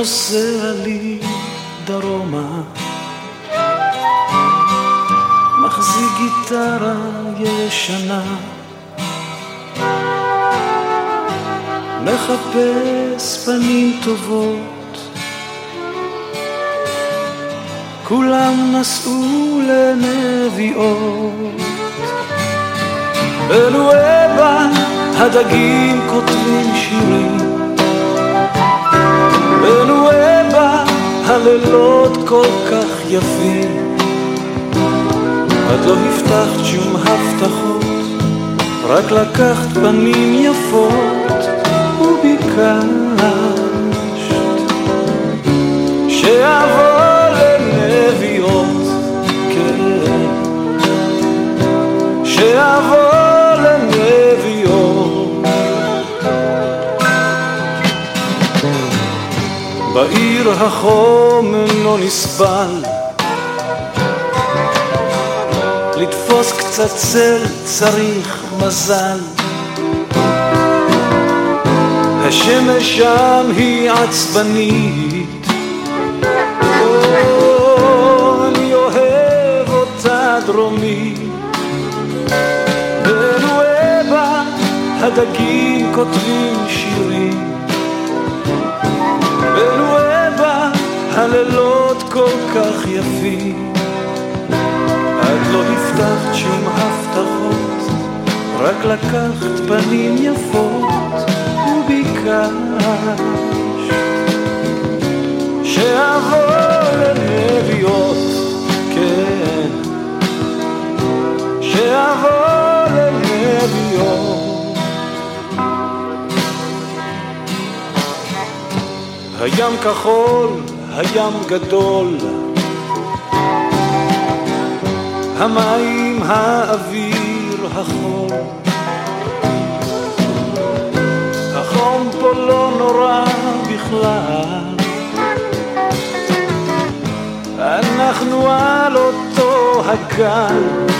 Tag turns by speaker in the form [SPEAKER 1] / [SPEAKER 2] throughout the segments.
[SPEAKER 1] נוסע לי דרומה. מחזיק גיטרה ישנה. מחפש פנים טובות. כולם נסעו לנביאות. בנואבה הדגים כותבים שירים בנואבה הלילות כל כך יפים. את לא הבטחת שום הבטחות, רק לקחת פנים יפות וביקשת. שאבוא בעיר החום אינו נסבל לתפוס קצת צל צריך מזל. השמש שם היא עצבנית, או, אני אוהב אותה דרומית. בנואבה הדגים כותבים שירים, הלילות כל כך יפים. את לא הבטחת שום הבטחות, רק לקחת פנים יפות וביקשת שאבוא לנביאות, כן, שאבוא לנביאות. הים כחול, הים גדול, המים, האוויר, החום. החום פה לא נורא בכלל. אנחנו על אותו הגל.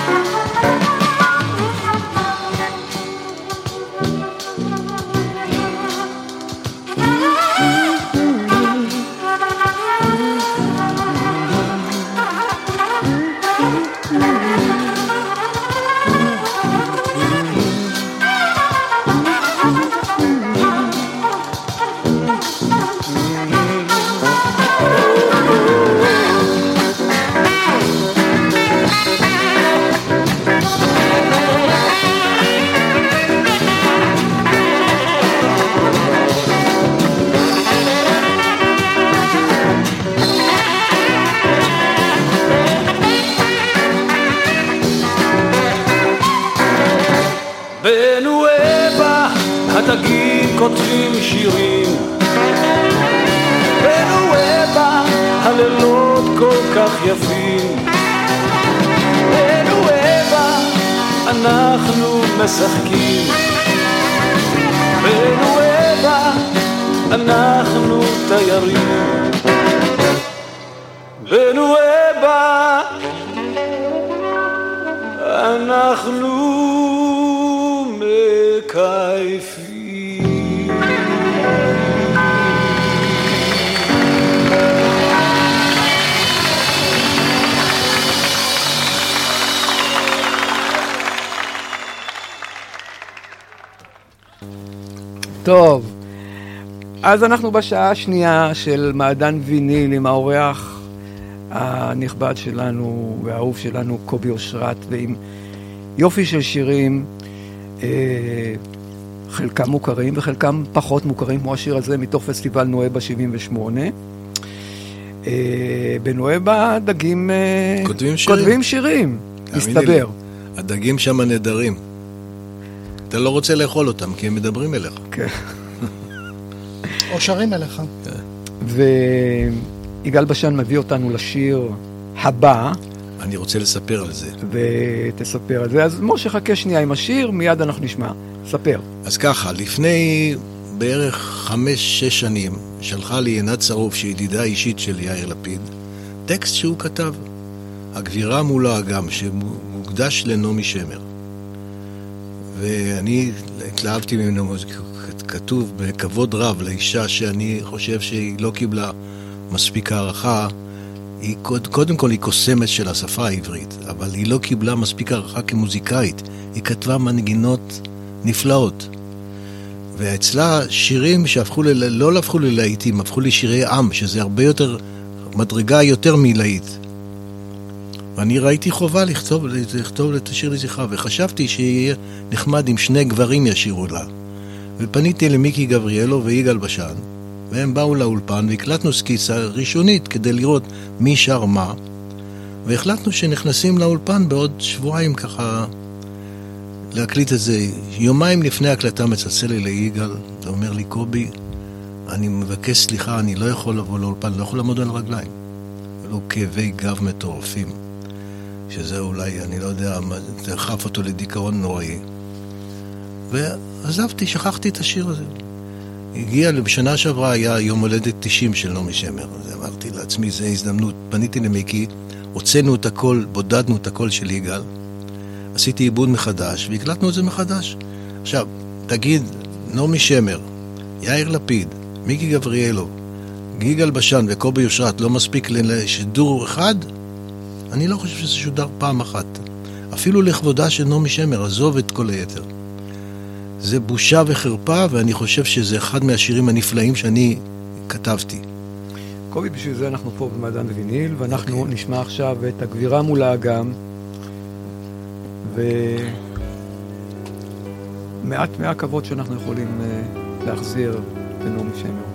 [SPEAKER 2] אנחנו מקייפים.
[SPEAKER 3] טוב, אז אנחנו בשעה השנייה של מעדן ויניל עם האורח הנכבד שלנו והאהוב שלנו, קובי אושרת, ועם יופי של שירים, אה, חלקם מוכרים וחלקם פחות מוכרים, כמו השיר הזה מתוך פסטיבל נואבה 78. אה, בנואבה דגים אה,
[SPEAKER 4] כותבים שירים.
[SPEAKER 3] כותבים שירים, מסתבר.
[SPEAKER 4] לי, הדגים שם נהדרים. אתה לא רוצה לאכול אותם, כי הם מדברים אליך.
[SPEAKER 3] כן.
[SPEAKER 5] או שרים אליך.
[SPEAKER 3] ויגאל בשן מביא אותנו לשיר הבא,
[SPEAKER 4] אני רוצה לספר על זה.
[SPEAKER 3] ותספר על זה. אז משה, חכה שנייה עם השיר, מיד אנחנו נשמע. ספר.
[SPEAKER 4] אז ככה, לפני בערך חמש-שש שנים, שלחה לי עינת שרוף, שהיא ידידה אישית של יאיר לפיד, טקסט שהוא כתב, הגבירה מול האגם, שמוקדש לנעמי שמר. ואני התלהבתי ממנו, כתוב בכבוד רב לאישה שאני חושב שהיא לא קיבלה מספיק הערכה. היא, קוד- קודם כל היא קוסמת של השפה העברית, אבל היא לא קיבלה מספיק הערכה כמוזיקאית. היא כתבה מנגינות נפלאות. ואצלה שירים שהפכו, ל... לא הפכו ללהיטים, הפכו לשירי עם, שזה הרבה יותר, מדרגה יותר מלהיט. ואני ראיתי חובה לכתוב, לכתוב את השיר לזכרה, וחשבתי שיהיה נחמד אם שני גברים ישירו לה. ופניתי למיקי גבריאלו ויגאל בשן, והם באו לאולפן והקלטנו סקיצה ראשונית כדי לראות מי שר מה, והחלטנו שנכנסים לאולפן בעוד שבועיים ככה להקליט את זה. יומיים לפני ההקלטה מצלצל לי ליגאל, ואומר לי, קובי, אני מבקש סליחה, אני לא יכול לבוא לאולפן, לא יכול לעמוד על רגליים. היו כאבי גב מטורפים, שזה אולי, אני לא יודע, דחף אותו לדיכאון נוראי. ועזבתי, שכחתי את השיר הזה. הגיע, בשנה שעברה היה יום הולדת 90 של נעמי שמר, אז אמרתי לעצמי, זו הזדמנות. פניתי למיקי, הוצאנו את הכל, בודדנו את הכל של יגאל, עשיתי עיבוד מחדש, והקלטנו את זה מחדש. עכשיו, תגיד, נעמי שמר, יאיר לפיד, מיקי גבריאלו, גיגל בשן וקובי אושרת לא מספיק לשידור אחד? אני לא חושב שזה שודר פעם אחת. אפילו לכבודה של נעמי שמר, עזוב את כל היתר. זה בושה וחרפה, ואני חושב שזה אחד מהשירים הנפלאים שאני כתבתי.
[SPEAKER 3] קובי, בשביל זה אנחנו פה במעדן ויניל, ואנחנו נשמע עכשיו את הגבירה מול האגם, ומעט מהכבוד שאנחנו יכולים אה, להחזיר לנעמי שמר.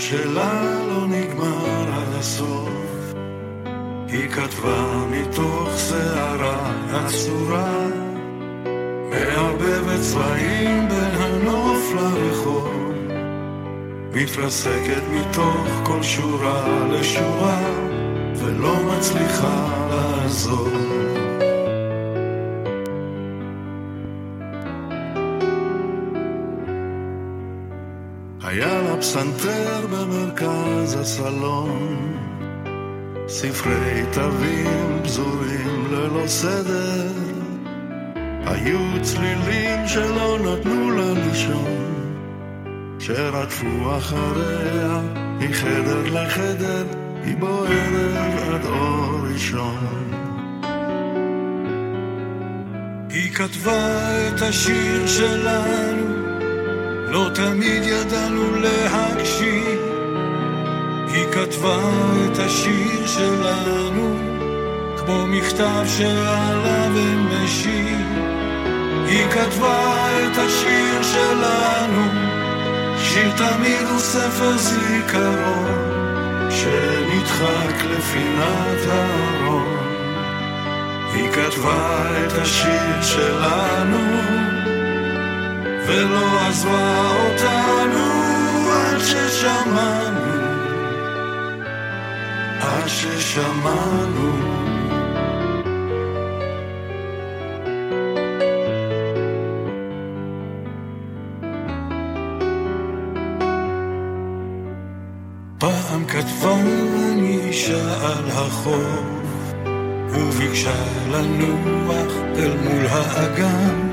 [SPEAKER 2] שלה לא נגמר עד הסוף, היא כתבה מתוך שערה עצורה, מערבבת צבעים בין הנוף לרחוב, מתרסקת מתוך כל שורה לשורה, ולא מצליחה לעזוב. היה לה פסנתר במרכז הסלון, ספרי תווים פזורים ללא סדר, היו צלילים שלא נתנו לה לישון, שרדפו אחריה מחדר לחדר, היא בוערת עד אור ראשון. היא כתבה את השיר שלנו לא תמיד ידענו להקשיב, היא כתבה את השיר שלנו, כמו מכתב שעליו אין משיב. היא כתבה את השיר שלנו, שיר תמיד הוא ספר זיכרון, שנדחק לפינת הארון. היא כתבה את השיר שלנו, ולא עזבה אותנו עד ששמענו, עד ששמענו. פעם כתבה אני אישה על החוף, וביקשה לנוח אל מול האגם,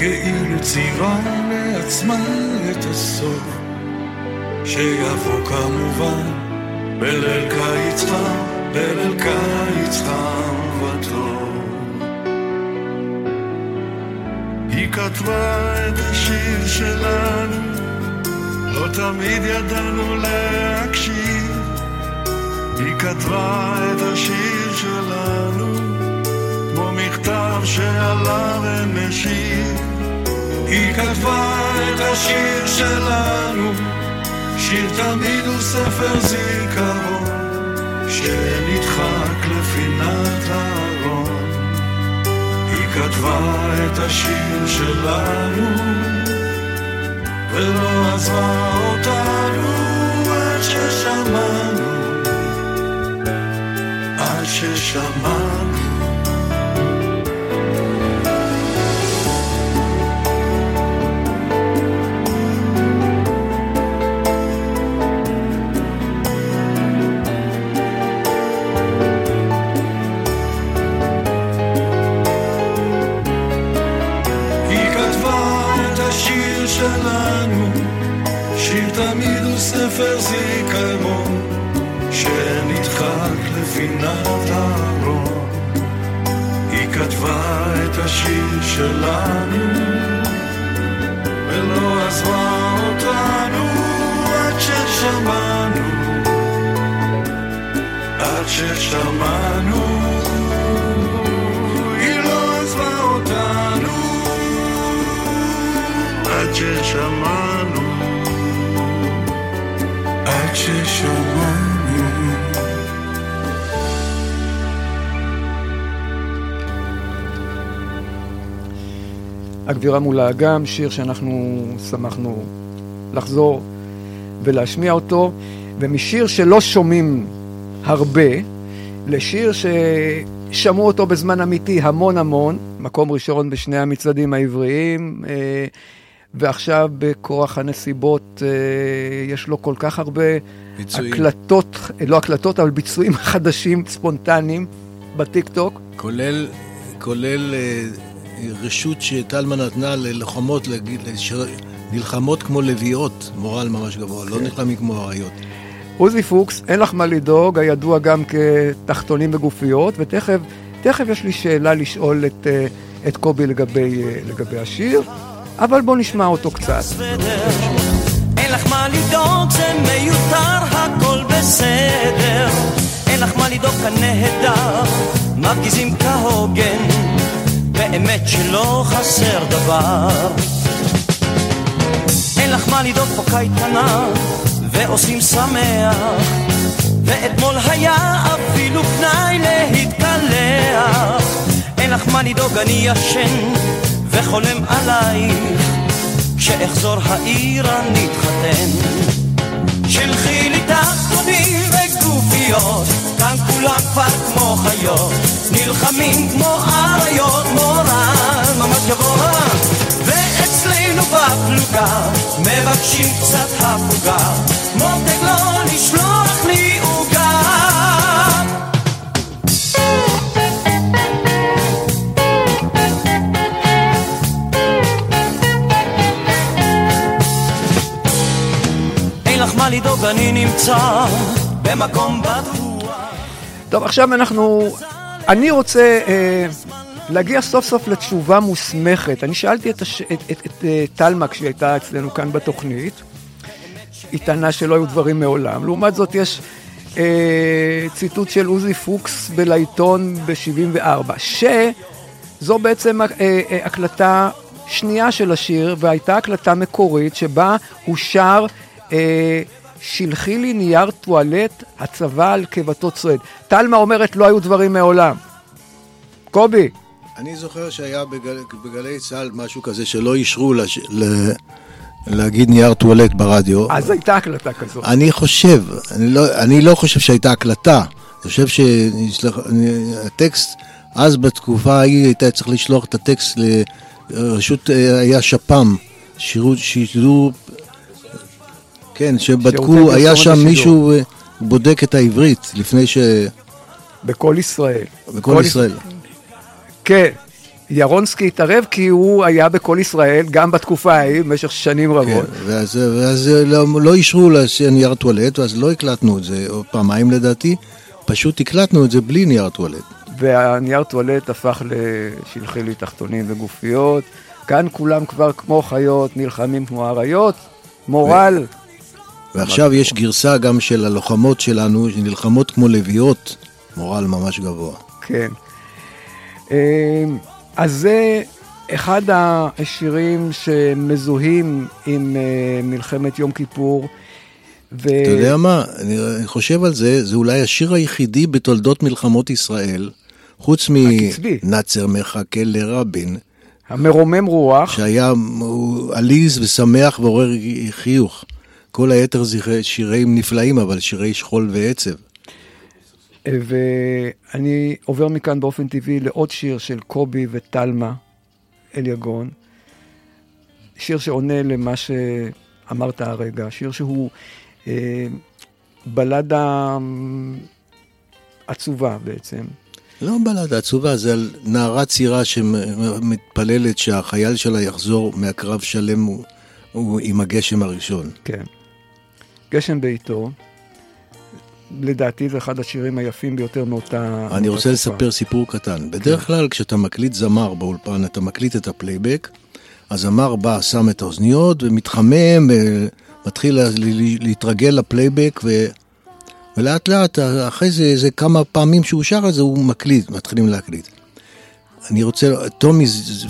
[SPEAKER 2] כאילו צירה לעצמה את הסוף, שיבוא כמובן בליל קיץ חם, בליל קיץ חם וטוב. היא כתבה את השיר שלנו לא תמיד ידענו להקשיב, היא כתבה את השיר שלנו, כמו מכתב שעליו אין משיב. היא כתבה את השיר שלנו, שיר תמיד הוא ספר זיכרון, שנדחק לפינת הארון. היא כתבה את השיר שלנו, ולא עזבה אותנו עד ששמענו, עד ששמענו. תמיד הוא ספר זיכרון, שנדחק לפינת הארון. היא כתבה את השיר שלנו, ולא עזבה אותנו עד ששמענו, עד ששמענו. היא לא עזבה ששמענו, ששמענו.
[SPEAKER 3] הגבירה מול האגם, שיר שאנחנו שמחנו לחזור ולהשמיע אותו, ומשיר שלא שומעים הרבה, לשיר ששמעו אותו בזמן אמיתי המון המון, מקום ראשון בשני המצעדים העבריים, אה, ועכשיו בכורח הנסיבות אה, יש לו כל כך הרבה
[SPEAKER 4] ביצועים.
[SPEAKER 3] הקלטות, לא הקלטות, אבל ביצועים חדשים, ספונטניים, בטיקטוק.
[SPEAKER 4] כולל, כולל אה, רשות שטלמן נתנה ללוחמות נלחמות כמו לביאות, מורל ממש גבוה, לא נלחמים כמו אריות.
[SPEAKER 3] עוזי פוקס, אין לך מה לדאוג, הידוע גם כתחתונים וגופיות, ותכף תכף יש לי שאלה לשאול את, אה, את קובי לגבי, לגבי השיר, אבל בואו נשמע אותו קצת.
[SPEAKER 6] אין לך מה לדאוג, זה מיותר, הכל בסדר. אין לך מה לדאוג, כאן נהדר, מרגיזים כהוגן, באמת שלא חסר דבר. אין לך מה לדאוג, פה קייטנה, ועושים שמח, ואתמול היה אפילו פנאי להתקלח. אין לך מה לדאוג, אני ישן, וחולם עלייך. כשאחזור העיר אני אתחתן. שלחי לי תחתונים וגופיות, כאן כולם כבר כמו חיות, נלחמים כמו אריות, מורל ממש גבוה. ואצלנו בפלוגה, מבקשים קצת הפוגה, מותק לא לשלוח לי לדאוג, אני נמצא במקום בטוח.
[SPEAKER 3] טוב, עכשיו אנחנו... אני רוצה אה, להגיע סוף סוף לתשובה מוסמכת. אני שאלתי את, הש... את, את, את אה, טלמה כשהיא הייתה אצלנו כאן בתוכנית. היא טענה שלא היו דברים מעולם. לעומת זאת יש אה, ציטוט של עוזי פוקס בלעיתון ב-74, שזו בעצם אה, אה, הקלטה שנייה של השיר, והייתה הקלטה מקורית שבה הוא שר אה, שלחי לי נייר טואלט, הצבא על קיבתו צועד. טלמה אומרת לא היו דברים מעולם. קובי,
[SPEAKER 4] אני זוכר שהיה בגל, בגלי צה"ל משהו כזה שלא אישרו לש, ל, להגיד נייר טואלט ברדיו.
[SPEAKER 3] אז הייתה הקלטה כזאת.
[SPEAKER 4] אני חושב, אני לא, אני לא חושב שהייתה הקלטה. אני חושב שהטקסט, אז בתקופה ההיא הייתה צריך לשלוח את הטקסט לרשות, אה, היה שפ"ם, שירות, שידור, כן, שבדקו, היה שם
[SPEAKER 3] השידור.
[SPEAKER 4] מישהו בודק את העברית לפני ש...
[SPEAKER 3] בכל ישראל.
[SPEAKER 4] בכל ישראל.
[SPEAKER 3] כן. ירונסקי התערב כי הוא היה בכל ישראל, גם בתקופה ההיא, במשך שנים
[SPEAKER 4] כן,
[SPEAKER 3] רבות.
[SPEAKER 4] ואז, ואז לא, לא אישרו נייר טואלט, ואז לא הקלטנו את זה, או פעמיים לדעתי, פשוט הקלטנו את זה בלי נייר טואלט.
[SPEAKER 3] והנייר טואלט הפך לשלחי תחתונים וגופיות. כאן כולם כבר כמו חיות, נלחמים כמו אריות. מורל,
[SPEAKER 4] ועכשיו יש גרסה גם של הלוחמות שלנו, שנלחמות כמו לביאות, מורל ממש גבוה.
[SPEAKER 3] כן. אמ, אז זה אחד השירים שמזוהים עם אה, מלחמת יום כיפור. ו...
[SPEAKER 4] אתה יודע מה, אני חושב על זה, זה אולי השיר היחידי בתולדות מלחמות ישראל, חוץ. מנאצר מחכה לרבין,
[SPEAKER 3] המרומם רוח,
[SPEAKER 4] שהיה עליז ושמח ועורר חיוך. כל היתר זה שירים נפלאים, אבל שירי שכול ועצב.
[SPEAKER 3] ואני עובר מכאן באופן טבעי לעוד שיר של קובי וטלמה אליגון, שיר שעונה למה שאמרת הרגע, שיר שהוא אה, בלדה אה, עצובה בעצם.
[SPEAKER 4] לא בלדה עצובה, זה על נערה צעירה שמתפללת שהחייל שלה יחזור מהקרב שלם הוא, הוא עם הגשם הראשון.
[SPEAKER 3] כן. גשם בעיתו, לדעתי זה אחד השירים היפים ביותר מאותה...
[SPEAKER 4] אני
[SPEAKER 3] מאותה
[SPEAKER 4] רוצה
[SPEAKER 3] תקופה.
[SPEAKER 4] לספר סיפור קטן. בדרך כלל כשאתה מקליט זמר באולפן, אתה מקליט את הפלייבק, הזמר בא, שם את האוזניות ומתחמם, אה, מתחיל להתרגל לפלייבק, ו... ולאט לאט, אחרי זה, זה כמה פעמים שהוא שר את זה, הוא מקליט, מתחילים להקליט. אני רוצה, טומי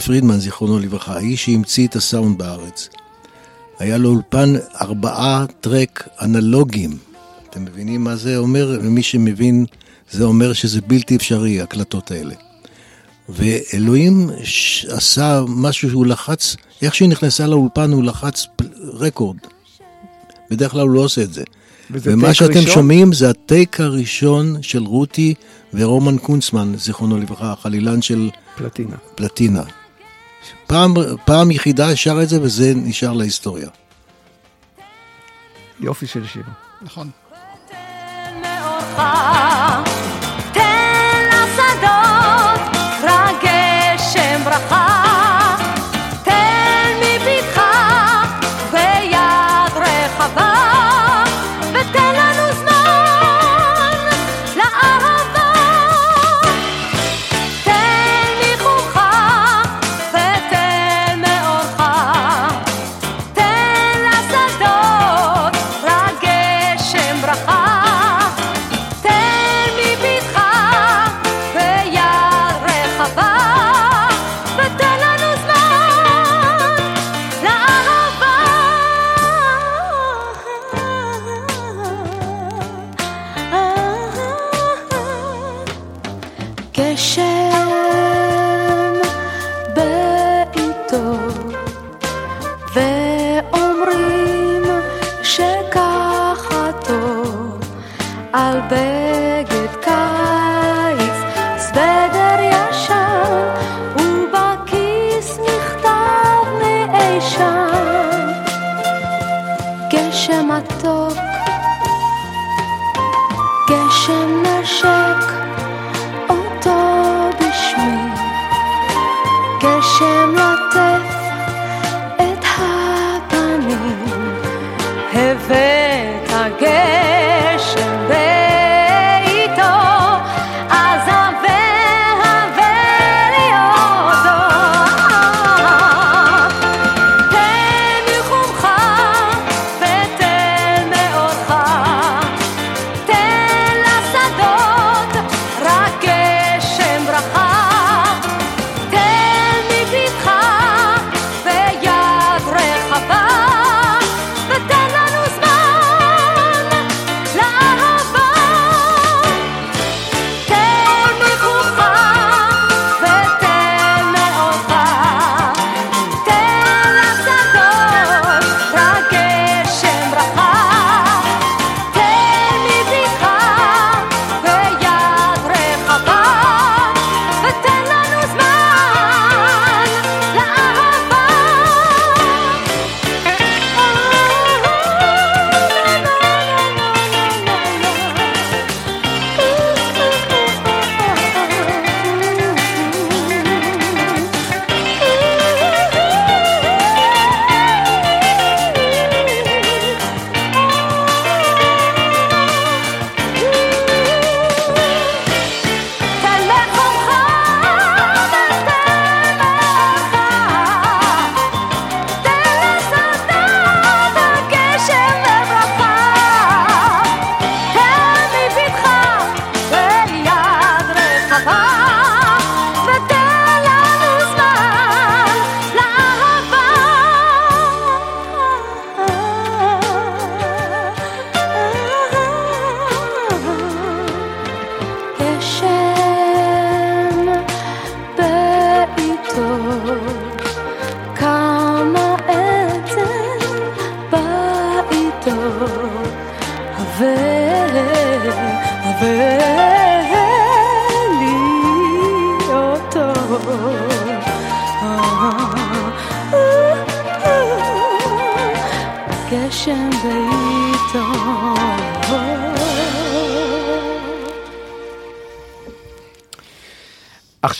[SPEAKER 4] פרידמן, זיכרונו לברכה, האיש שהמציא את הסאונד בארץ, היה לו אולפן ארבעה טרק אנלוגיים. אתם מבינים מה זה אומר? ומי שמבין, זה אומר שזה בלתי אפשרי, ההקלטות האלה. ואלוהים ש- עשה משהו שהוא לחץ, איך שהיא נכנסה לאולפן הוא לחץ רקורד. בדרך כלל הוא לא עושה את זה. ומה שאתם
[SPEAKER 3] ראשון?
[SPEAKER 4] שומעים זה הטייק הראשון של רותי ורומן קונצמן, זיכרונו לברכה, החלילן של
[SPEAKER 3] פלטינה.
[SPEAKER 4] פלטינה. פעם, פעם יחידה שר את זה וזה נשאר להיסטוריה.
[SPEAKER 3] יופי של שיר.
[SPEAKER 5] נכון.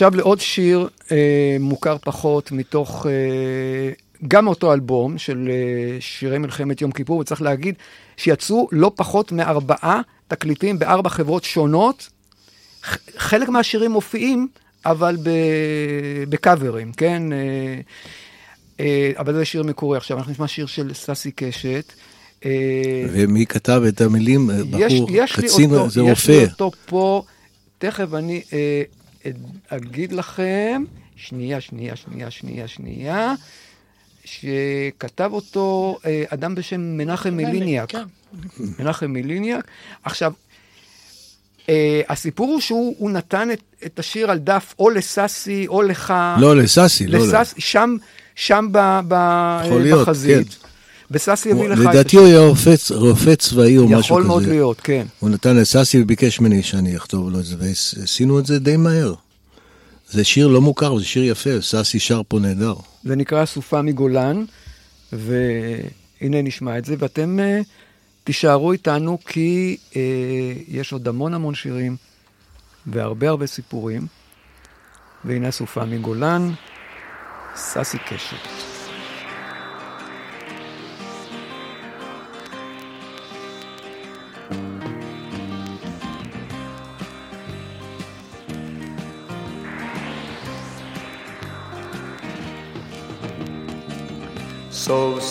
[SPEAKER 3] עכשיו לעוד שיר אה, מוכר פחות מתוך, אה, גם אותו אלבום של אה, שירי מלחמת יום כיפור, וצריך להגיד שיצאו לא פחות מארבעה תקליטים בארבע חברות שונות. חלק מהשירים מופיעים, אבל בקאברים, כן? אה, אה, אבל זה שיר מקורי. עכשיו אנחנו נשמע שיר של ססי קשת. אה,
[SPEAKER 4] ומי כתב את המילים?
[SPEAKER 3] יש,
[SPEAKER 4] בחור,
[SPEAKER 3] יש לי
[SPEAKER 4] קצין,
[SPEAKER 3] אותו,
[SPEAKER 4] זה
[SPEAKER 3] יש לי
[SPEAKER 4] רופא.
[SPEAKER 3] אותו פה, תכף אני אה, אגיד לכם, שנייה, שנייה, שנייה, שנייה, שנייה, שכתב אותו אה, אדם בשם מנחם מיליניאק.
[SPEAKER 5] כן.
[SPEAKER 3] מנחם מיליניאק. עכשיו, אה, הסיפור הוא שהוא הוא נתן את, את השיר על דף או לסאסי או לך.
[SPEAKER 4] לא, לסאסי, לא לה.
[SPEAKER 3] לסאסי, שם, שם ב, ב,
[SPEAKER 4] יכול להיות,
[SPEAKER 3] בחזית.
[SPEAKER 4] כן.
[SPEAKER 3] וסאסי יביא לך
[SPEAKER 4] לדעתי. הוא היה רופא, צבאי או משהו כזה.
[SPEAKER 3] יכול מאוד להיות, כן.
[SPEAKER 4] הוא נתן לסאסי וביקש ממני שאני אכתוב לו את זה, ועשינו את זה די מהר. זה שיר לא מוכר, זה שיר יפה, סאסי שר פה נהדר.
[SPEAKER 3] זה נקרא סופה מגולן, והנה נשמע את זה, ואתם uh, תישארו איתנו כי uh, יש עוד המון המון שירים והרבה הרבה סיפורים. והנה סופה מגולן, ססי קשת.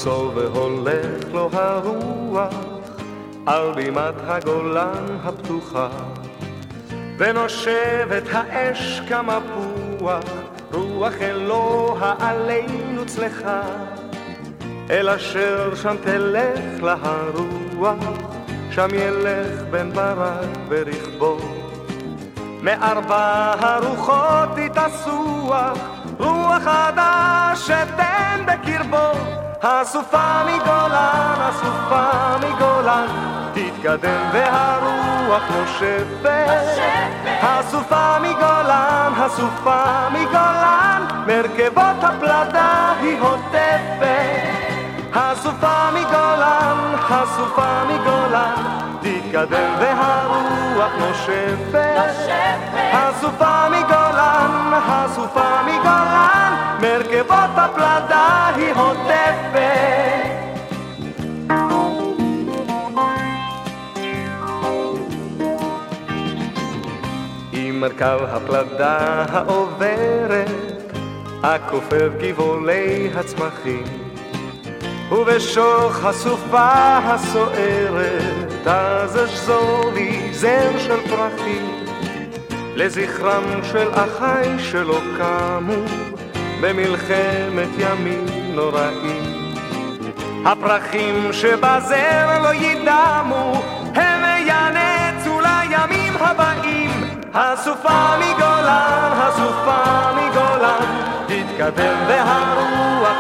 [SPEAKER 7] סוף והולך לו הרוח על בימת הגולן הפתוחה. ונושבת האש כמפוח רוח אלוה עלינו צלחה. אל אשר שם תלך לה הרוח שם ילך בן ברק ברכבו. מארבע הרוחות תתאסוח רוח חדש שתן בקרבו הסופה מגולן, הסופה מגולן תתקדם והרוח נושבת. הסופה מגולן, הסופה מגולן מרכבות הפלדה היא הוטפת. הסופה מגולן, הסופה מגולן תתקדם והרוח נושבת הסופה מגולן, הסופה מגולן מרכבות הפלדה היא הוטפת. עם מרכב הפלדה העוברת הכופף גבעולי הצמחים ובשוך הסופה הסוערת אז אשזור לי זר של פרחים. לזכרם של אחיי שלא קמו במלחמת ימים נוראים. הפרחים שבזר לא ידמו הם ינצו לימים הבאים. הסופה מגולן, הסופה מגולן תתקדם והרוח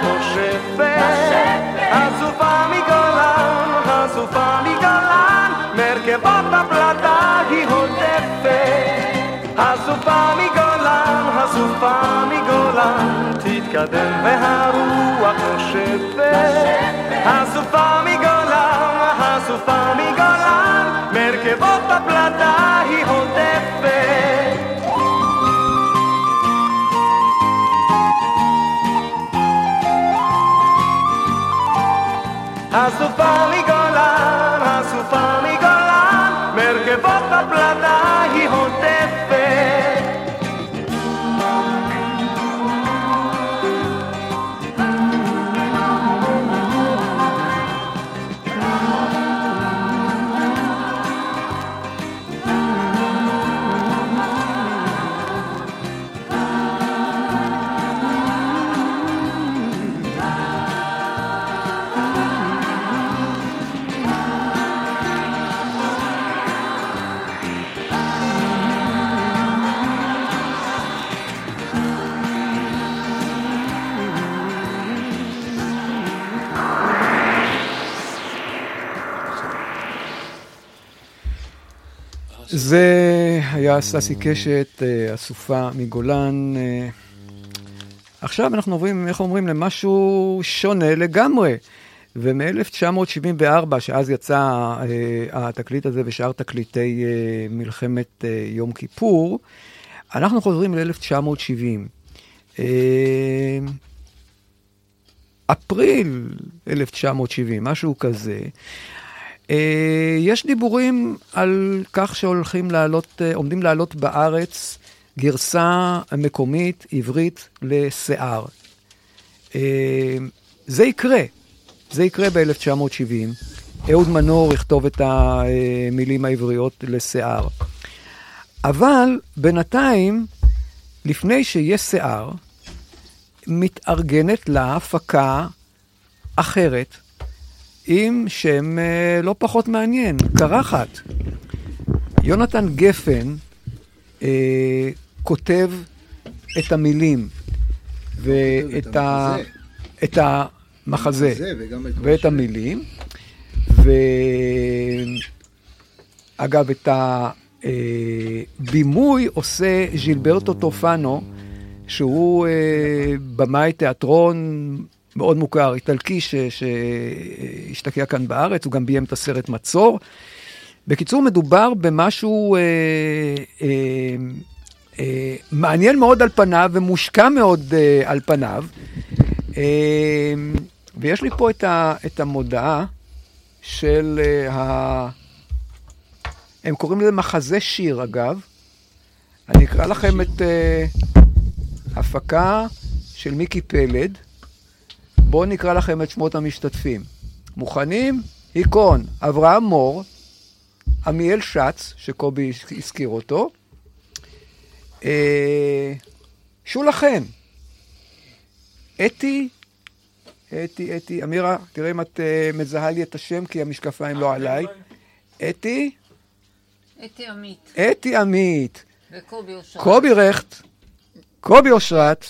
[SPEAKER 7] נושפת הסופה מגולן, הסופה מגולן מרכבות הפלדה היא הוטפת הסופה מגולן, הסופה מגולן תתקדם והרוח נושפת הסופה מגולן, הסופה מגולן מרכבות הפלדה היא הוטפת הסופה מגולן, הסופה מגולן,
[SPEAKER 3] זה היה ססי קשת, אה, אסופה מגולן. אה, עכשיו אנחנו עוברים, איך אומרים, למשהו שונה לגמרי. ומ-1974, שאז יצא אה, התקליט הזה ושאר תקליטי אה, מלחמת אה, יום כיפור, אנחנו חוזרים ל-1970. אה, אפריל 1970, משהו כזה. אה, יש דיבורים על כך שהולכים לעלות, אה, עומדים לעלות בארץ גרסה מקומית, עברית, לשיער. אה, זה יקרה, זה יקרה ב-1970. אהוד מנור יכתוב את המילים העבריות לשיער. אבל בינתיים, לפני שיש שיער, מתארגנת לה הפקה אחרת, עם שם אה, לא פחות מעניין, קרחת. יונתן גפן אה, כותב את המילים ואת ה... את המחזה ואת המילים, ואגב, את הבימוי עושה ז'ילברטו טופנו, שהוא אה, במאי תיאטרון מאוד מוכר, איטלקי שהשתקע כאן בארץ, הוא גם ביים את הסרט מצור. בקיצור, מדובר במשהו אה, אה, אה, מעניין מאוד על פניו ומושקע מאוד אה, על פניו. אה, ויש לי פה את, ה, את המודעה של אה, ה... הם קוראים לזה מחזה שיר, אגב. אני אקרא לכם את אה, הפקה של מיקי פלד. בואו נקרא לכם את שמות המשתתפים. מוכנים? היכון, אברהם מור, עמיאל שץ, שקובי הזכיר אותו, אה, שולה חן, אתי, אתי, אתי, אמירה, תראה אם את אה, מזהה לי את השם, כי המשקפיים לא עליי. אתי,
[SPEAKER 8] אתי עמית
[SPEAKER 3] אתי עמית,
[SPEAKER 8] וקובי אושרת.
[SPEAKER 3] קובי רכט, קובי אושרת,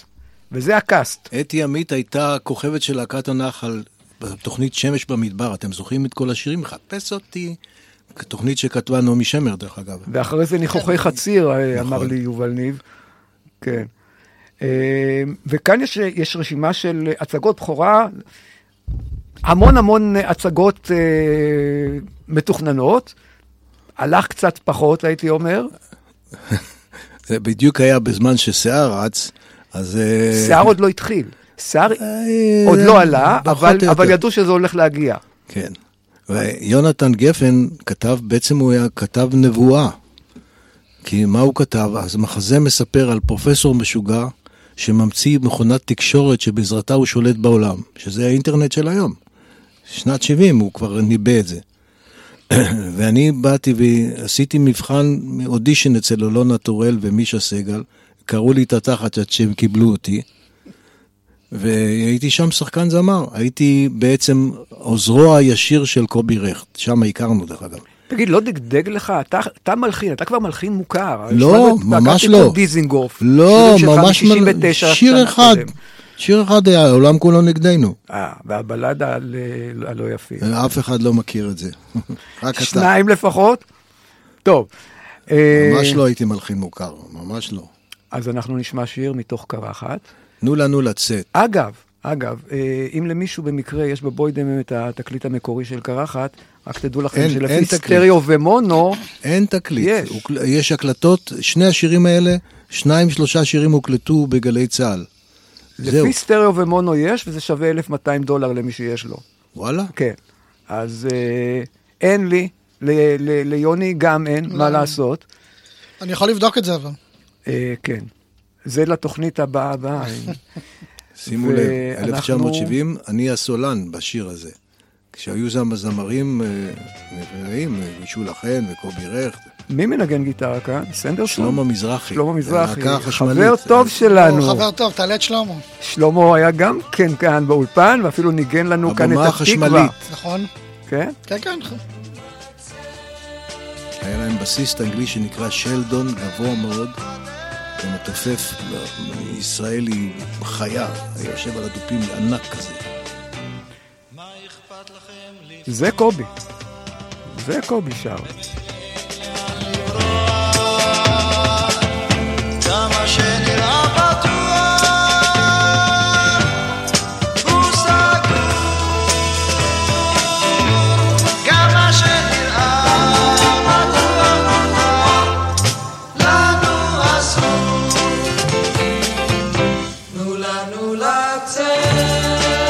[SPEAKER 3] וזה הקאסט.
[SPEAKER 4] אתי עמית הייתה כוכבת של להקת הנחל בתוכנית שמש במדבר. אתם זוכרים את כל השירים? מחפש אותי. תוכנית שכתבה נעמי שמר, דרך אגב.
[SPEAKER 3] ואחרי זה ניחוחי חציר, אה, אמר לי יובל ניב. כן. אה, וכאן יש, יש רשימה של הצגות בכורה, המון המון הצגות אה, מתוכננות. הלך קצת פחות, הייתי אומר.
[SPEAKER 4] זה בדיוק היה בזמן ששיער רץ, אז... אה,
[SPEAKER 3] שיער עוד לא התחיל. שיער
[SPEAKER 4] אה,
[SPEAKER 3] עוד לא עלה, אבל. ידעו שזה הולך להגיע.
[SPEAKER 4] כן. ויונתן גפן כתב, בעצם הוא היה כתב נבואה. כי מה הוא כתב? אז מחזה מספר על פרופסור משוגע שממציא מכונת תקשורת שבעזרתה הוא שולט בעולם, שזה האינטרנט של היום. שנת 70 הוא כבר ניבא את זה. ואני באתי ועשיתי מבחן אודישן אצל אלונה טורל ומישה סגל, קראו לי את התחת עד שהם קיבלו אותי, והייתי שם שחקן זמר, הייתי בעצם עוזרו הישיר של קובי רכט, שם הכרנו דרך אגב.
[SPEAKER 3] תגיד, לא דגדג לך? אתה, אתה מלחין, אתה כבר מלחין מוכר.
[SPEAKER 4] לא, ממש לא.
[SPEAKER 3] דיזינגוף.
[SPEAKER 4] לא, ממש
[SPEAKER 3] מ-
[SPEAKER 4] מ-
[SPEAKER 3] 69
[SPEAKER 4] שיר אחד,
[SPEAKER 3] קודם.
[SPEAKER 4] שיר אחד היה, העולם כולו נגדנו.
[SPEAKER 3] אה, והבלדה על אה, הלא יפים.
[SPEAKER 4] אף אחד לא מכיר את זה. רק אתה.
[SPEAKER 3] שניים לפחות? טוב. אה,
[SPEAKER 4] ממש לא הייתי מלחין מוכר, ממש לא.
[SPEAKER 3] אז אנחנו נשמע שיר מתוך קרחת.
[SPEAKER 4] תנו לנו לצאת.
[SPEAKER 3] אגב, אגב, אה, אם למישהו במקרה יש בבוידם את התקליט המקורי של קרחת, רק תדעו לכם
[SPEAKER 4] אין-
[SPEAKER 3] שלפי
[SPEAKER 4] אין תקליט.
[SPEAKER 3] סטריאו ומונו,
[SPEAKER 4] אין תקליט.
[SPEAKER 3] יש.
[SPEAKER 4] יש הקלטות, שני השירים האלה, שניים, שלושה שירים הוקלטו בגלי צה"ל. זהו.
[SPEAKER 3] לפי סטריאו ומונו יש, וזה שווה 1,200 דולר למי שיש לו.
[SPEAKER 4] וואלה?
[SPEAKER 3] כן. אז אה, אין לי, ל- ל- ליוני גם אין, מה לעשות.
[SPEAKER 5] אני יכול לבדוק את זה אבל.
[SPEAKER 3] אה, כן. זה לתוכנית הבאה הבאה.
[SPEAKER 4] שימו לב,
[SPEAKER 3] ואנחנו-
[SPEAKER 4] 1970, אני הסולן בשיר הזה. כשהיו שם זמרים אה, נפלאים, אה, שולה חן וקובי רכט,
[SPEAKER 3] מי מנגן גיטרה כאן? סנדרסון?
[SPEAKER 4] שלמה מזרחי.
[SPEAKER 3] שלמה מזרחי. חבר טוב שלנו.
[SPEAKER 5] חבר טוב, תעלה את שלמה.
[SPEAKER 3] שלמה היה גם כן כאן באולפן, ואפילו ניגן לנו כאן את
[SPEAKER 4] הבמה
[SPEAKER 3] התקווה.
[SPEAKER 4] החשמלית.
[SPEAKER 5] נכון?
[SPEAKER 3] כן?
[SPEAKER 5] כן, כן.
[SPEAKER 4] היה להם בסיסט אנגלי שנקרא שלדון, גבוה מאוד, ומתופף ישראלי חיה, יושב על הדופים ענק כזה.
[SPEAKER 3] זה קובי. זה קובי שר.
[SPEAKER 9] כמה שנראה Latte.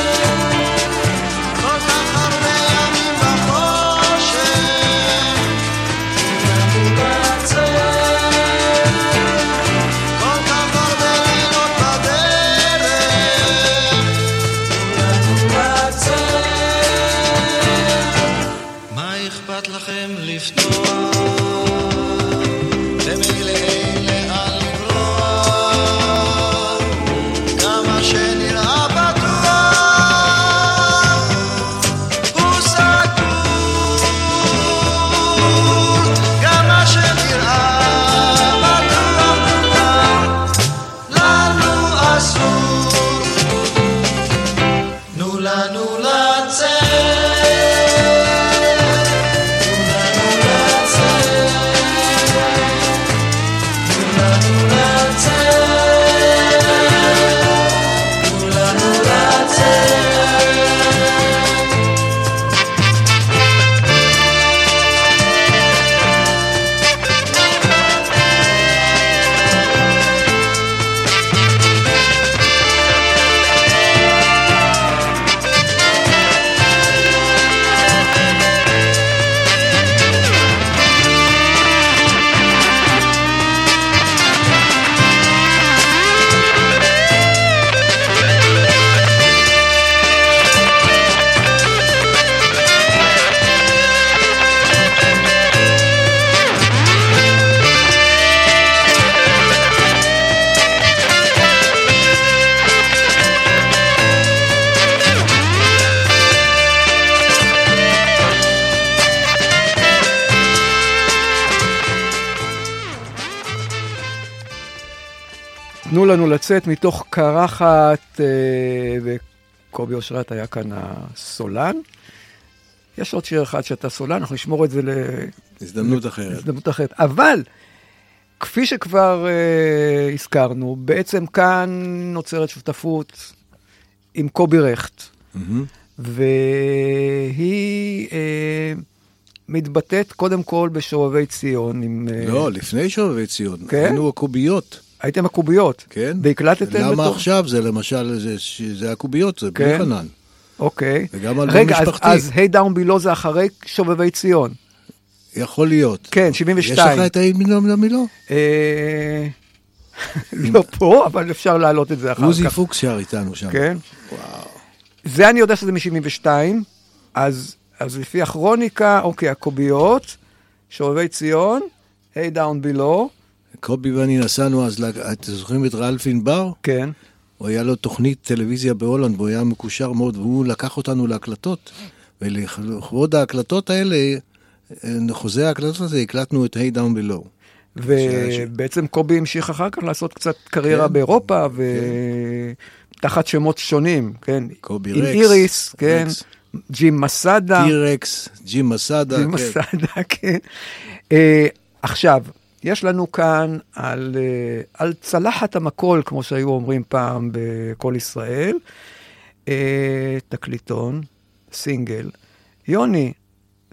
[SPEAKER 3] תנו לנו לצאת מתוך קרחת, אה, וקובי אושרת היה כאן הסולן. יש עוד שיר אחד שאתה סולן, אנחנו נשמור את זה
[SPEAKER 4] הזדמנות אחרת.
[SPEAKER 3] להזדמנות אחרת. אבל, כפי שכבר אה, הזכרנו, בעצם כאן נוצרת שותפות עם קובי רכט,
[SPEAKER 4] מהמם.
[SPEAKER 3] והיא אה, מתבטאת קודם כל בשובבי ציון. עם, אה,
[SPEAKER 4] לא, לפני שובבי ציון.
[SPEAKER 3] כן?
[SPEAKER 4] היינו הקוביות.
[SPEAKER 3] הייתם הקוביות.
[SPEAKER 4] כן.
[SPEAKER 3] והקלטתם
[SPEAKER 4] למה
[SPEAKER 3] בתור-
[SPEAKER 4] עכשיו זה למשל, זה- זה הקוביות, זה בלי
[SPEAKER 3] כן.
[SPEAKER 4] חנן.
[SPEAKER 3] אוקיי.
[SPEAKER 4] וגם אלבום
[SPEAKER 3] רגע, אז-
[SPEAKER 4] משפחתי.
[SPEAKER 3] אז Hey Down Below זה אחרי שובבי ציון.
[SPEAKER 4] יכול להיות.
[SPEAKER 3] כן, 72.
[SPEAKER 4] יש לך את המילו למילו?
[SPEAKER 3] אה, לא פה, אבל אפשר להעלות את זה אחר
[SPEAKER 4] עוזי
[SPEAKER 3] כך.
[SPEAKER 4] פוקס שר איתנו שם.
[SPEAKER 3] כן. זה אני יודע שזה מ-72, אז, אז לפי הכרוניקה, אוקיי, הקוביות, שובבי ציון, Hey Down Below,
[SPEAKER 4] קובי ואני נסענו אז, אתם זוכרים את רלף ענבר?
[SPEAKER 3] כן.
[SPEAKER 4] הוא היה לו תוכנית טלוויזיה בהולנד, והוא היה מקושר מאוד, והוא לקח אותנו להקלטות. ולכבוד ההקלטות האלה, אה, חוזה ההקלטות הזה, הקלטנו את Hey Down Below.
[SPEAKER 3] ובעצם קובי המשיך אחר כך לעשות קצת קריירה
[SPEAKER 4] כן.
[SPEAKER 3] באירופה, ותחת שמות שונים, כן.
[SPEAKER 4] קובי
[SPEAKER 3] עם
[SPEAKER 4] רקס,
[SPEAKER 3] איריס, כן.
[SPEAKER 4] רקס.
[SPEAKER 3] ג'ים מסאדה.
[SPEAKER 4] טירקס, ג'ים מסאדה.
[SPEAKER 3] ג'ים
[SPEAKER 4] כן.
[SPEAKER 3] מסאדה, כן. אה, עכשיו, יש לנו כאן על, אה, על צלחת המקול, כמו שהיו אומרים פעם בקול ישראל, אה, תקליטון, סינגל. יוני,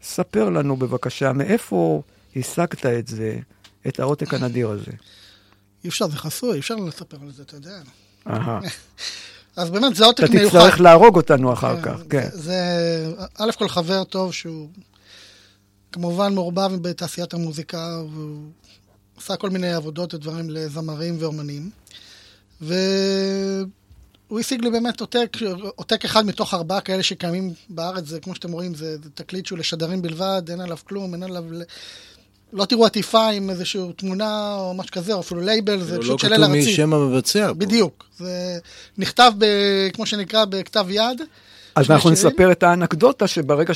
[SPEAKER 3] ספר לנו בבקשה, מאיפה השגת את זה, את העותק הנדיר הזה?
[SPEAKER 10] אי אפשר, זה חסוי, אי אפשר לספר על זה, אתה יודע. אז באמת, זה עותק
[SPEAKER 3] אתה
[SPEAKER 10] מיוחד.
[SPEAKER 3] תצטרך להרוג אותנו אחר כך, כן.
[SPEAKER 10] זה, א' כל חבר טוב שהוא כמובן מעורבב בתעשיית המוזיקה, והוא עשה כל מיני עבודות ודברים לזמרים ואומנים. והוא השיג לי באמת עותק, עותק אחד מתוך ארבעה כאלה שקיימים בארץ, זה כמו שאתם רואים, זה, זה תקליט שהוא לשדרים בלבד, אין עליו כלום, אין עליו... ל- לא תראו עטיפה עם איזושהי תמונה או משהו כזה, או אפילו לייבל, זה
[SPEAKER 4] לא
[SPEAKER 10] פשוט של אל
[SPEAKER 4] כתוב מי
[SPEAKER 10] ארצי.
[SPEAKER 4] שם המבצע. פה.
[SPEAKER 10] בדיוק. זה נכתב, ב, כמו שנקרא, בכתב יד.
[SPEAKER 3] אז אנחנו. נספר את האנקדוטה שברגע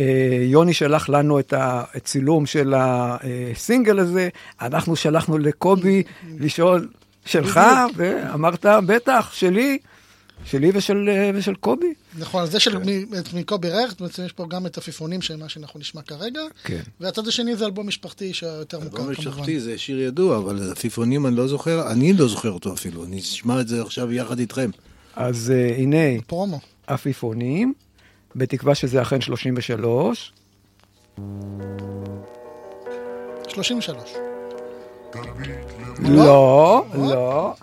[SPEAKER 3] שיוני שלח לנו את הצילום של הסינגל הזה, אנחנו שלחנו לקובי לשאול, שלך, ואמרת, בטח, שלי, שלי ושל, אה, ושל קובי.
[SPEAKER 10] נכון, זה של את- מקובי רכט, בעצם יש פה גם את עפיפונים של מה שאנחנו נשמע כרגע.
[SPEAKER 3] כן.
[SPEAKER 10] והצד השני זה אלבום משפחתי שיותר מוכר
[SPEAKER 4] אלבום
[SPEAKER 10] כמובן.
[SPEAKER 4] משפחתי זה שיר ידוע, אבל עפיפונים אני לא זוכר, אני לא זוכר אותו אפילו, אני אשמע את זה עכשיו יחד איתכם.
[SPEAKER 3] אז uh, הנה,
[SPEAKER 10] פרומו.
[SPEAKER 3] עפיפונים, בתקווה שזה אכן 33.
[SPEAKER 10] 33.
[SPEAKER 3] לא, לא.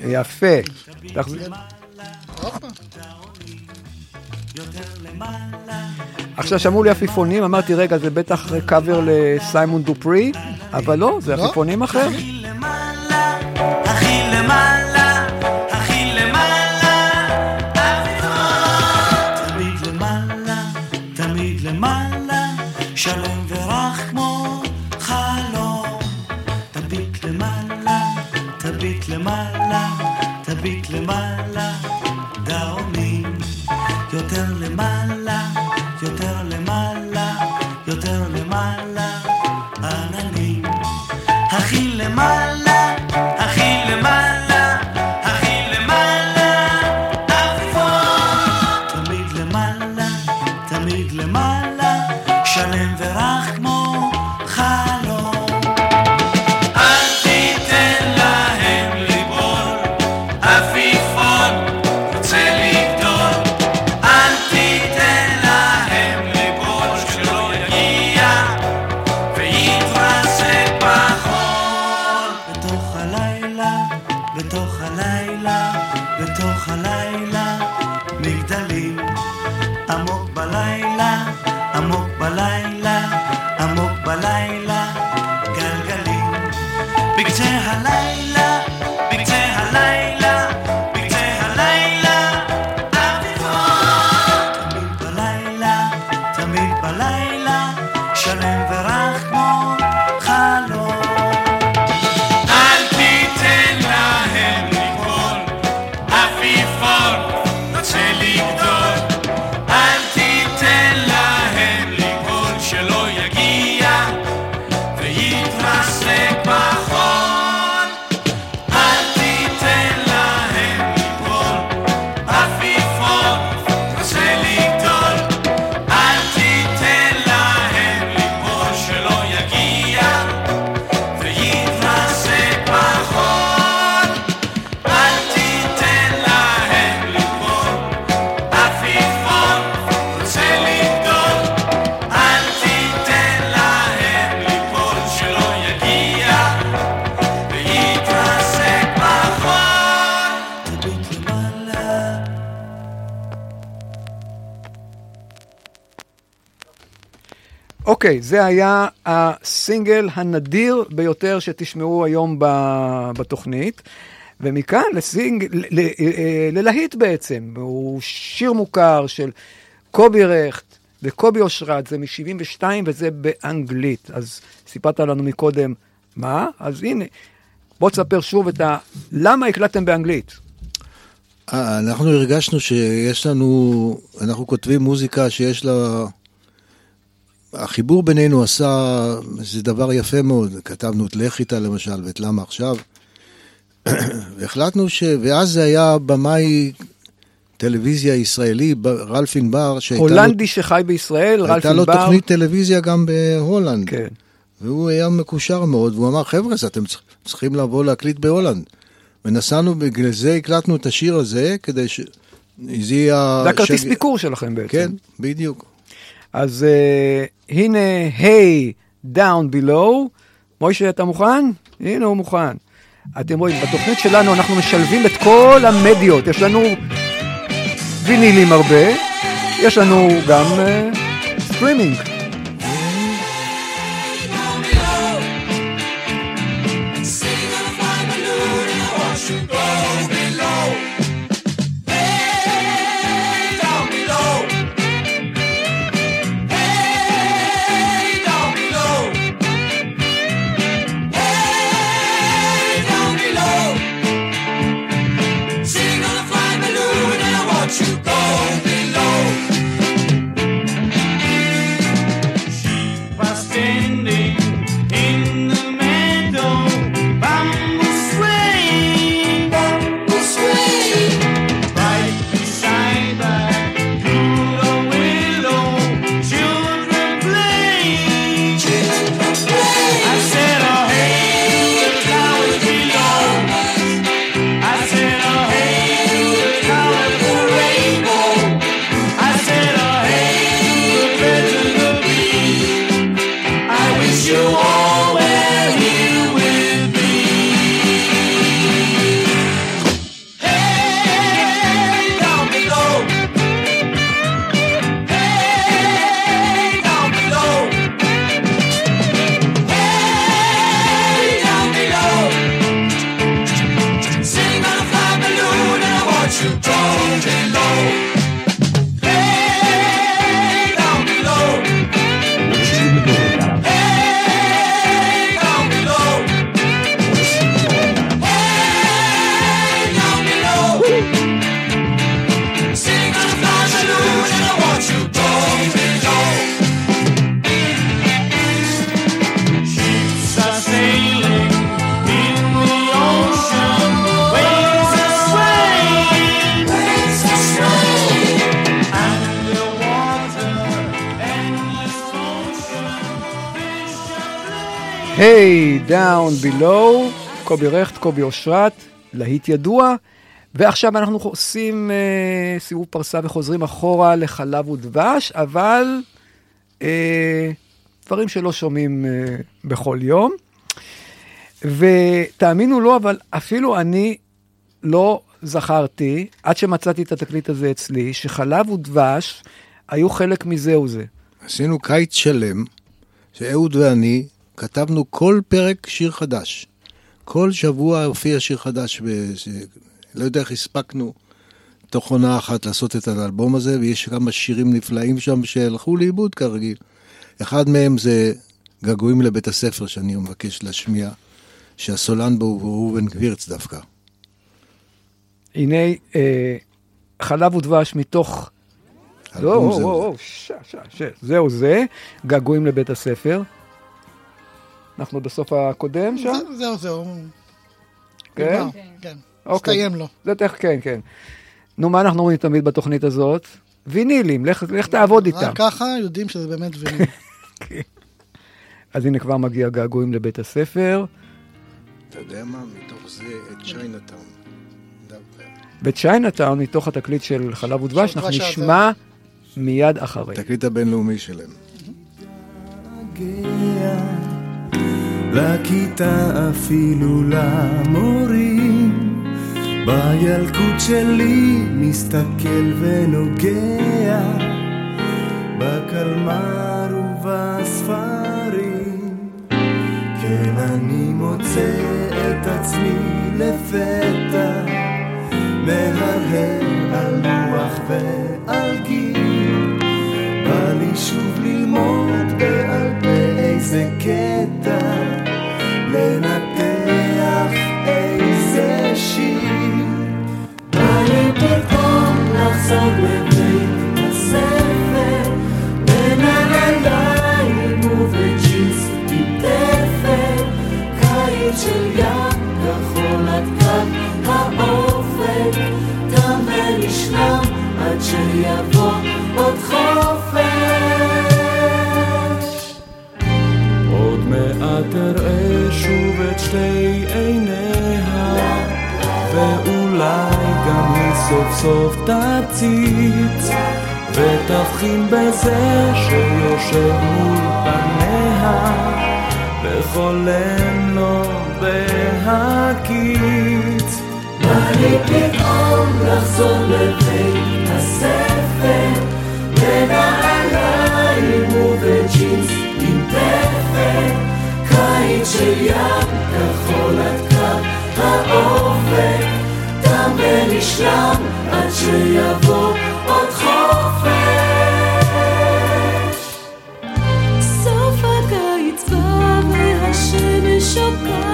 [SPEAKER 3] יפה. תחזיר.
[SPEAKER 10] הופה.
[SPEAKER 3] עכשיו שמעו לי עפיפונים, אמרתי, רגע, זה בטח קאבר לסיימון דופרי, אבל לא, זה
[SPEAKER 10] לא.
[SPEAKER 3] עפיפונים אחר.
[SPEAKER 6] הכי למעלה, הכי
[SPEAKER 3] אוקיי, זה היה הסינגל הנדיר ביותר שתשמעו היום ב- בתוכנית. ומכאן לסינג, ל- ל- אה, ללהיט בעצם, הוא שיר מוכר של קובי רכט וקובי אושרת, זה מ-72 וזה באנגלית. אז סיפרת לנו מקודם, מה? אז הנה, בוא תספר שוב את ה... למה הקלטתם באנגלית?
[SPEAKER 4] אה, אנחנו הרגשנו שיש לנו, אנחנו כותבים מוזיקה שיש לה... החיבור בינינו עשה, זה דבר יפה מאוד, כתבנו את לך איתה למשל ואת למה עכשיו, והחלטנו ש... ואז זה היה במאי טלוויזיה ישראלי, ב- רלף ענבר, שהייתה לו,
[SPEAKER 3] הולנדי שחי בישראל, רלף
[SPEAKER 4] הייתה לו
[SPEAKER 3] ענבר.
[SPEAKER 4] תוכנית טלוויזיה גם בהולנד.
[SPEAKER 3] כן.
[SPEAKER 4] והוא היה מקושר מאוד, והוא אמר, חבר'ה, אתם צרי- צריכים לבוא להקליט בהולנד. ונסענו, בגלל זה הקלטנו את השיר הזה, כדי ש... זה יהיה...
[SPEAKER 3] זה הכרטיס ביקור שלכם בעצם.
[SPEAKER 4] כן, בדיוק.
[SPEAKER 3] אז uh, הנה, היי, Down Below. מוישה, אתה מוכן? הנה הוא מוכן. אתם רואים, בתוכנית שלנו אנחנו משלבים את כל המדיות. יש לנו וינילים הרבה, יש לנו גם uh, סטרימינג. דאון בילו, קובי רכט, קובי אושרת, להיט ידוע. ועכשיו אנחנו עושים אה, סיבוב פרסה וחוזרים אחורה לחלב ודבש, אבל אה, דברים שלא שומעים אה, בכל יום. ותאמינו לו, אבל אפילו אני לא זכרתי, עד שמצאתי את התקליט הזה אצלי, שחלב ודבש היו חלק מזהו זה.
[SPEAKER 4] עשינו קיץ שלם, שאהוד ואני כתבנו כל פרק שיר חדש. כל שבוע הופיע שיר חדש, ב... ש... לא יודע איך הספקנו תוך עונה אחת לעשות את האלבום הזה, ויש כמה שירים נפלאים שם שהלכו לאיבוד כרגיל. אחד מהם זה געגועים לבית הספר, שאני מבקש להשמיע, שהסולן בו הוא ראובן גבירץ דווקא.
[SPEAKER 3] הנה אה, חלב ודבש מתוך... לא,
[SPEAKER 4] זהו
[SPEAKER 3] ש, זהו זה, געגועים לבית הספר. אנחנו בסוף הקודם שם?
[SPEAKER 5] זה- זהו, זהו.
[SPEAKER 3] כן?
[SPEAKER 5] כן.
[SPEAKER 3] אוקיי.
[SPEAKER 5] הסתיים לו.
[SPEAKER 3] זה תכף, כן, כן. נו, מה אנחנו רואים תמיד בתוכנית הזאת? וינילים, לך, לך תעבוד איתם.
[SPEAKER 5] רק ככה יודעים שזה באמת ויניל.
[SPEAKER 3] אז הנה כבר מגיע געגועים לבית הספר.
[SPEAKER 4] אתה יודע מה? מתוך זה את Chinatown. דווקא.
[SPEAKER 3] ב Chinatown, מתוך התקליט של חלב ודבש,
[SPEAKER 5] של
[SPEAKER 3] אנחנו. נשמע מיד אחרי.
[SPEAKER 4] התקליט הבינלאומי שלהם.
[SPEAKER 2] לכיתה אפילו למורים. בילקוט שלי מסתכל ונוגע בקלמר
[SPEAKER 11] הספרים כן אני מוצא את עצמי לפתע מהרהר על לוח ועל לחזור לבית הספר. בנעליים ובג'ינס עם תפר. קיץ של ים כחול עד קו האופק תם ונשלם עד שיבוא עוד חופש. עוד מעט אראה שוב את שתי עיניה ואולי גם היא סוף סוף תציץ ותבחין בזה שיושב מול פניה בכל לילות בהקיץ. בא לי פתאום לחזור לבית הספר בנעליים ובג'ינס עם תפר קיץ של ים כחול עד קו האופק תם ונשלם שיבוא עוד חופש.
[SPEAKER 5] סוף הקיץ בא והשמש שוקעת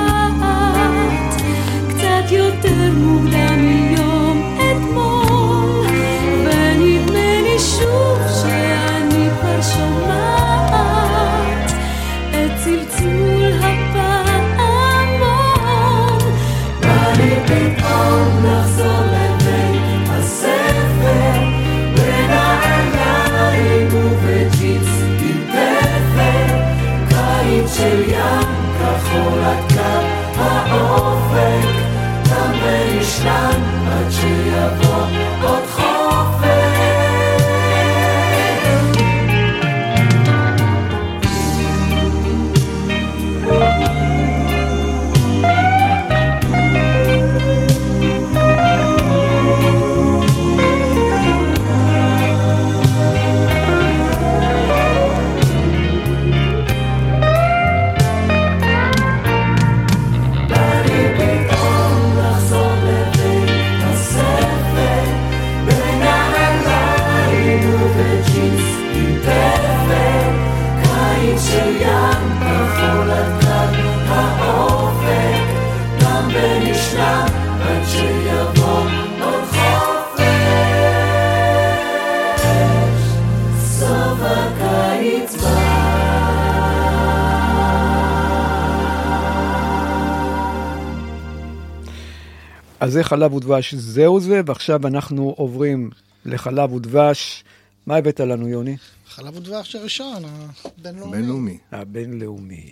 [SPEAKER 3] אז זה חלב ודבש, זהו זה, ועכשיו אנחנו עוברים לחלב ודבש. מה הבאת לנו, יוני?
[SPEAKER 10] חלב ודבש הראשון, הבינלאומי.
[SPEAKER 4] בינלאומי.
[SPEAKER 3] הבינלאומי.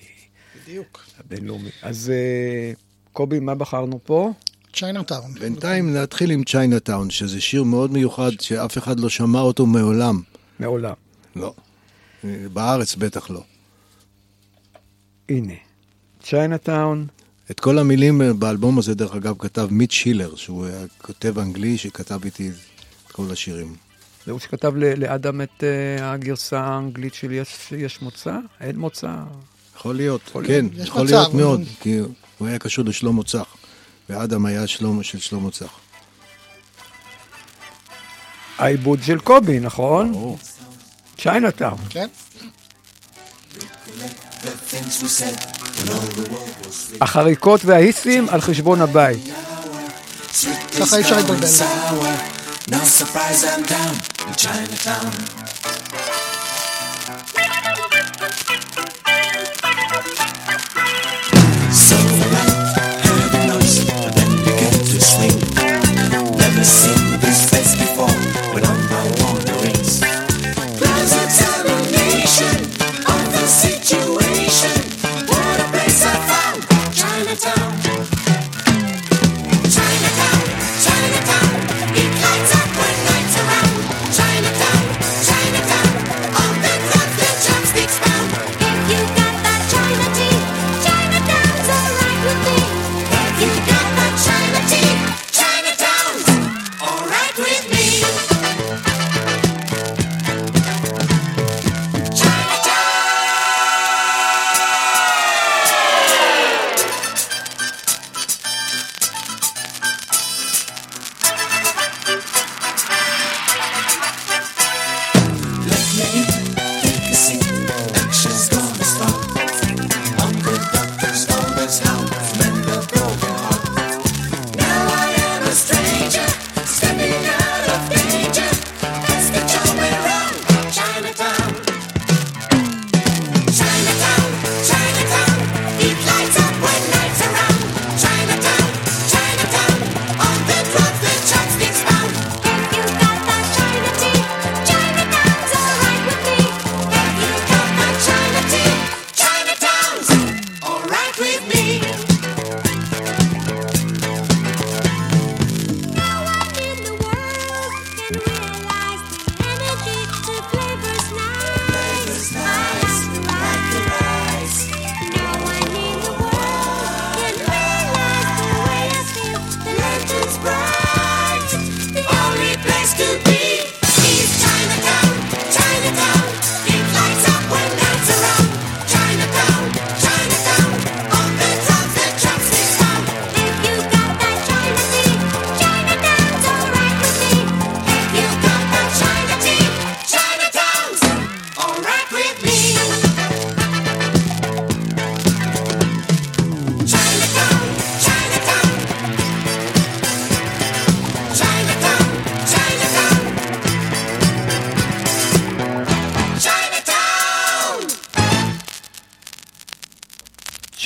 [SPEAKER 10] בדיוק.
[SPEAKER 3] הבינלאומי. אז אה, קובי, מה בחרנו פה?
[SPEAKER 10] Chinatown.
[SPEAKER 4] בינתיים נתחיל עם Chinatown, שזה שיר מאוד מיוחד שאף אחד לא שמע אותו מעולם.
[SPEAKER 3] מעולם.
[SPEAKER 4] לא. בארץ בטח לא.
[SPEAKER 3] הנה, Chinatown.
[SPEAKER 4] את כל המילים באלבום הזה, דרך אגב, כתב מיט שילר, שהוא היה כותב אנגלי שכתב איתי את כל השירים.
[SPEAKER 3] זה הוא שכתב לאדם את אה, הגרסה האנגלית של יש, יש מוצא? אין מוצא?
[SPEAKER 4] יכול להיות,
[SPEAKER 3] יכול
[SPEAKER 4] כן,
[SPEAKER 3] להיות. יש
[SPEAKER 4] יכול
[SPEAKER 3] מצב,
[SPEAKER 4] להיות
[SPEAKER 3] אבל-
[SPEAKER 4] מאוד, כי הוא היה קשור לשלמה צח, ואדם היה שלמה של שלמה צח.
[SPEAKER 3] העיבוד של קובי, נכון? צ'יינאטאון.
[SPEAKER 10] כן.
[SPEAKER 3] החריקות וההיסים על חשבון הבית.
[SPEAKER 10] ככה אי אפשר להתבלבל.
[SPEAKER 11] No surprise I'm down in Chinatown. So light, heard the noise, but then began to swing. Never seen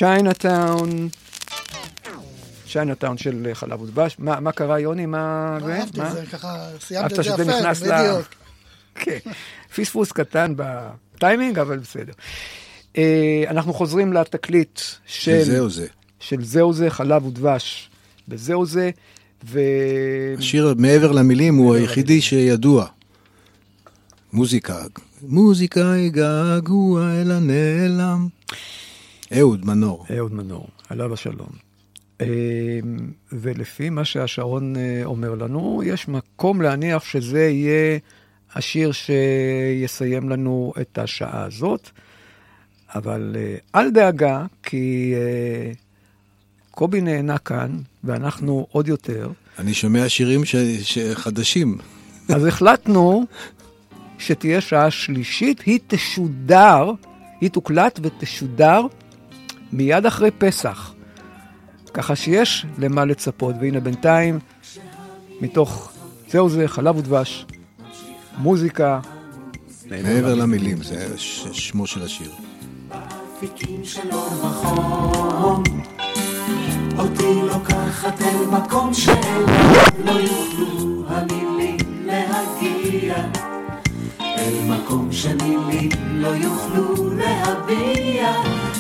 [SPEAKER 11] Chinatown, Chinatown
[SPEAKER 3] של חלב ודבש. מה מה קרה, יוני? מה
[SPEAKER 10] לא? אהבתי
[SPEAKER 3] מה?
[SPEAKER 10] את זה, ככה סיימת את זה
[SPEAKER 3] שזה
[SPEAKER 10] יפה,
[SPEAKER 3] נכנס ל-
[SPEAKER 10] בדיוק.
[SPEAKER 3] כן, פספוס קטן בטיימינג, אבל בסדר. אה, אנחנו חוזרים לתקליט של...
[SPEAKER 4] זהו זה.
[SPEAKER 3] של זהו זה, חלב ודבש. וזהו זה, ו...
[SPEAKER 4] השיר מעבר למילים הוא היחידי שידוע. מוזיקה. מוזיקה היא געגוע אל הנעלם. אהוד מנור.
[SPEAKER 3] אהוד מנור, עליו השלום. אה, ולפי מה שהשעון אה, אומר לנו, יש מקום להניח שזה יהיה השיר שיסיים לנו את השעה הזאת, אבל אה, אל דאגה, כי אה, קובי נהנה כאן, ואנחנו עוד יותר,
[SPEAKER 4] אני שומע שירים ש... שחדשים.
[SPEAKER 3] אז החלטנו שתהיה שעה שלישית, היא תשודר, היא תוקלט ותשודר מיד אחרי פסח. ככה שיש למה לצפות, והנה בינתיים, מתוך זהו זה, חלב ודבש, מוזיקה.
[SPEAKER 4] מעבר למילים, זה שמו של השיר.
[SPEAKER 11] של אור אותי לוקחת אל מקום שאליו לא יוכלו המילים להגיע אל מקום שמילים לא יוכלו להביע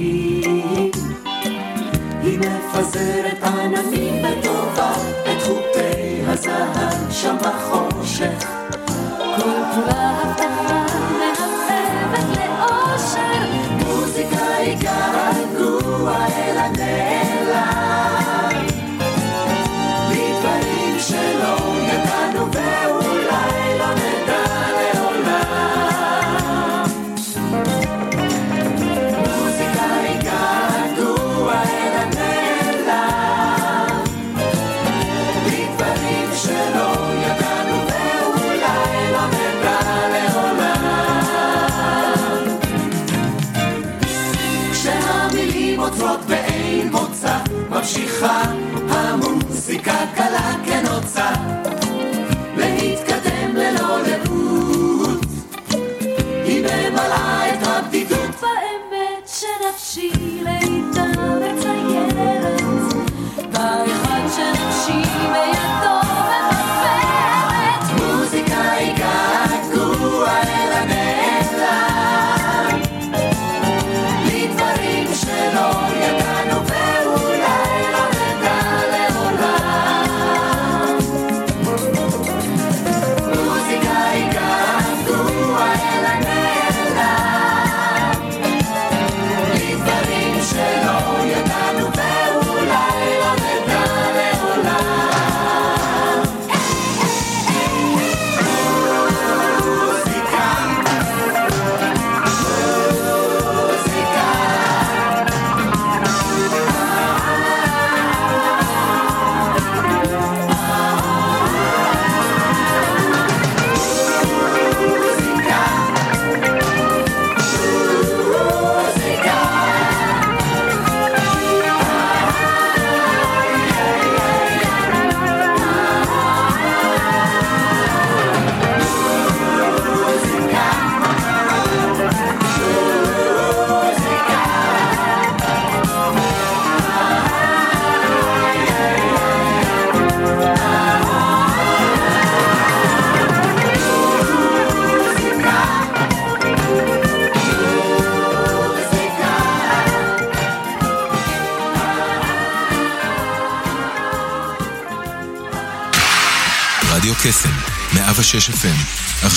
[SPEAKER 11] ליבונים, היא מפזרת עננים בטובה, את חוטי הזהב שם בחושך. כל כולה הבטחה ממשיכה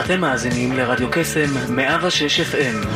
[SPEAKER 12] אתם מאזינים לרדיו קסם 106 FM